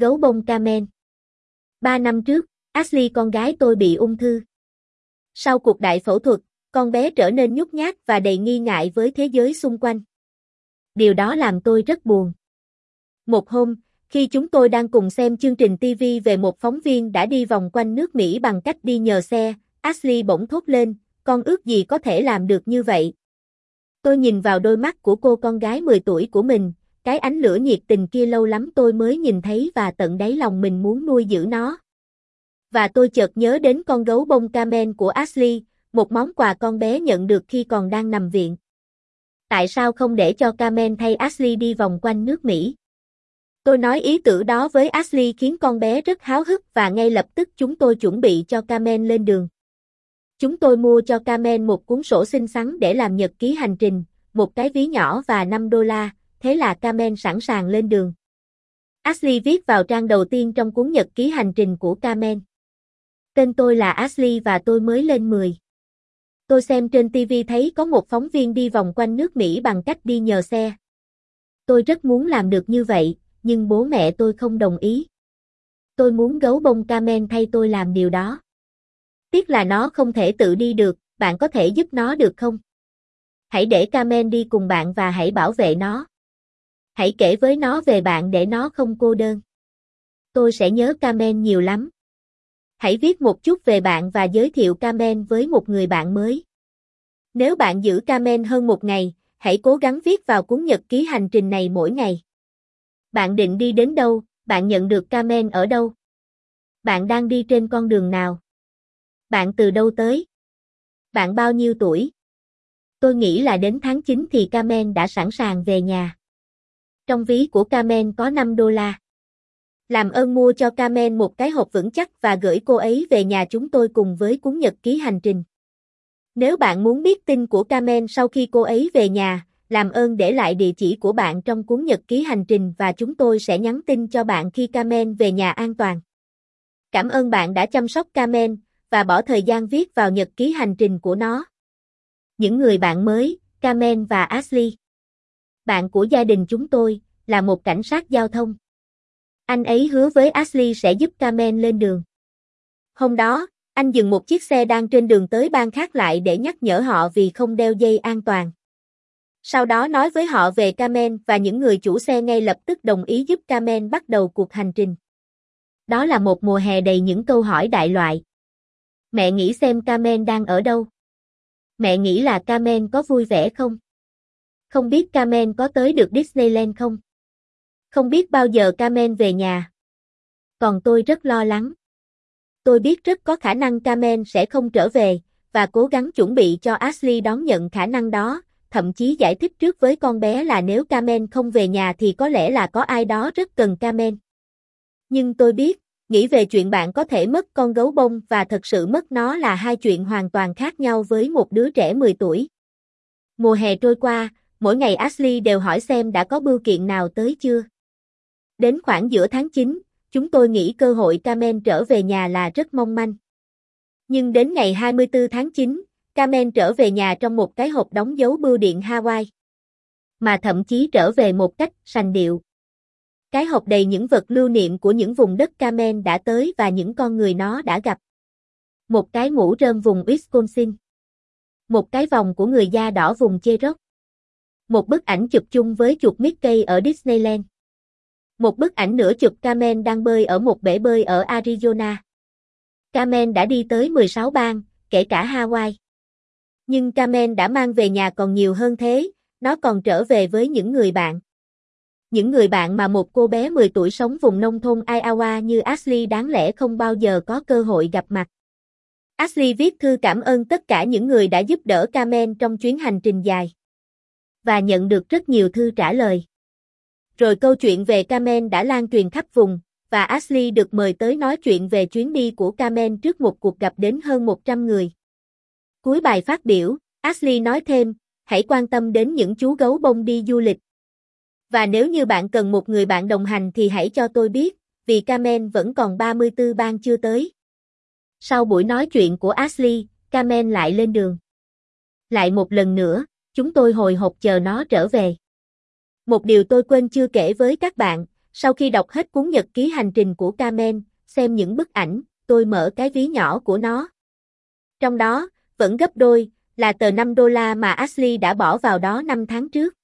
Gấu bông Carmen. Ba năm trước, Ashley con gái tôi bị ung thư. Sau cuộc đại phẫu thuật, con bé trở nên nhút nhát và đầy nghi ngại với thế giới xung quanh. Điều đó làm tôi rất buồn. Một hôm, khi chúng tôi đang cùng xem chương trình TV về một phóng viên đã đi vòng quanh nước Mỹ bằng cách đi nhờ xe, Ashley bỗng thốt lên, con ước gì có thể làm được như vậy. Tôi nhìn vào đôi mắt của cô con gái 10 tuổi của mình, cái ánh lửa nhiệt tình kia lâu lắm tôi mới nhìn thấy và tận đáy lòng mình muốn nuôi giữ nó. Và tôi chợt nhớ đến con gấu bông Carmen của Ashley, một món quà con bé nhận được khi còn đang nằm viện. Tại sao không để cho Carmen thay Ashley đi vòng quanh nước Mỹ? Tôi nói ý tưởng đó với Ashley khiến con bé rất háo hức và ngay lập tức chúng tôi chuẩn bị cho Carmen lên đường. Chúng tôi mua cho Carmen một cuốn sổ xinh xắn để làm nhật ký hành trình, một cái ví nhỏ và 5 đô la, thế là Kamen sẵn sàng lên đường. Ashley viết vào trang đầu tiên trong cuốn nhật ký hành trình của Kamen. Tên tôi là Ashley và tôi mới lên 10. Tôi xem trên TV thấy có một phóng viên đi vòng quanh nước Mỹ bằng cách đi nhờ xe. Tôi rất muốn làm được như vậy, nhưng bố mẹ tôi không đồng ý. Tôi muốn gấu bông Kamen thay tôi làm điều đó. Tiếc là nó không thể tự đi được, bạn có thể giúp nó được không? Hãy để Kamen đi cùng bạn và hãy bảo vệ nó. Hãy kể với nó về bạn để nó không cô đơn. Tôi sẽ nhớ Carmen nhiều lắm. Hãy viết một chút về bạn và giới thiệu Carmen với một người bạn mới. Nếu bạn giữ Carmen hơn một ngày, hãy cố gắng viết vào cuốn nhật ký hành trình này mỗi ngày. Bạn định đi đến đâu, bạn nhận được Carmen ở đâu? Bạn đang đi trên con đường nào? Bạn từ đâu tới? Bạn bao nhiêu tuổi? Tôi nghĩ là đến tháng 9 thì Carmen đã sẵn sàng về nhà. Trong ví của Carmen có 5 đô la. Làm ơn mua cho Carmen một cái hộp vững chắc và gửi cô ấy về nhà chúng tôi cùng với cuốn nhật ký hành trình. Nếu bạn muốn biết tin của Carmen sau khi cô ấy về nhà, làm ơn để lại địa chỉ của bạn trong cuốn nhật ký hành trình và chúng tôi sẽ nhắn tin cho bạn khi Carmen về nhà an toàn. Cảm ơn bạn đã chăm sóc Carmen và bỏ thời gian viết vào nhật ký hành trình của nó. Những người bạn mới, Carmen và Ashley. Bạn của gia đình chúng tôi là một cảnh sát giao thông. Anh ấy hứa với Ashley sẽ giúp Carmen lên đường. Hôm đó, anh dừng một chiếc xe đang trên đường tới bang khác lại để nhắc nhở họ vì không đeo dây an toàn. Sau đó nói với họ về Carmen và những người chủ xe ngay lập tức đồng ý giúp Carmen bắt đầu cuộc hành trình. Đó là một mùa hè đầy những câu hỏi đại loại. Mẹ nghĩ xem Carmen đang ở đâu? Mẹ nghĩ là Carmen có vui vẻ không? Không biết Carmen có tới được Disneyland không? Không biết bao giờ Carmen về nhà. Còn tôi rất lo lắng. Tôi biết rất có khả năng Carmen sẽ không trở về, và cố gắng chuẩn bị cho Ashley đón nhận khả năng đó, thậm chí giải thích trước với con bé là nếu Carmen không về nhà thì có lẽ là có ai đó rất cần Carmen. Nhưng tôi biết, nghĩ về chuyện bạn có thể mất con gấu bông và thật sự mất nó là hai chuyện hoàn toàn khác nhau với một đứa trẻ 10 tuổi. Mùa hè trôi qua, mỗi ngày Ashley đều hỏi xem đã có bưu kiện nào tới chưa. Đến khoảng giữa tháng 9, chúng tôi nghĩ cơ hội Carmen trở về nhà là rất mong manh. Nhưng đến ngày 24 tháng 9, Carmen trở về nhà trong một cái hộp đóng dấu bưu điện Hawaii. Mà thậm chí trở về một cách sành điệu. Cái hộp đầy những vật lưu niệm của những vùng đất Carmen đã tới và những con người nó đã gặp. Một cái mũ rơm vùng Wisconsin. Một cái vòng của người da đỏ vùng Cherokee. Một bức ảnh chụp chung với chuột Mickey ở Disneyland. Một bức ảnh nữa chụp Carmen đang bơi ở một bể bơi ở Arizona. Carmen đã đi tới 16 bang, kể cả Hawaii. Nhưng Carmen đã mang về nhà còn nhiều hơn thế, nó còn trở về với những người bạn. Những người bạn mà một cô bé 10 tuổi sống vùng nông thôn Iowa như Ashley đáng lẽ không bao giờ có cơ hội gặp mặt. Ashley viết thư cảm ơn tất cả những người đã giúp đỡ Carmen trong chuyến hành trình dài. Và nhận được rất nhiều thư trả lời. Rồi câu chuyện về Carmen đã lan truyền khắp vùng, và Ashley được mời tới nói chuyện về chuyến đi của Carmen trước một cuộc gặp đến hơn 100 người. Cuối bài phát biểu, Ashley nói thêm, hãy quan tâm đến những chú gấu bông đi du lịch. Và nếu như bạn cần một người bạn đồng hành thì hãy cho tôi biết, vì Carmen vẫn còn 34 bang chưa tới. Sau buổi nói chuyện của Ashley, Carmen lại lên đường. Lại một lần nữa, chúng tôi hồi hộp chờ nó trở về. Một điều tôi quên chưa kể với các bạn, sau khi đọc hết cuốn nhật ký hành trình của Carmen, xem những bức ảnh, tôi mở cái ví nhỏ của nó. Trong đó, vẫn gấp đôi, là tờ 5 đô la mà Ashley đã bỏ vào đó 5 tháng trước.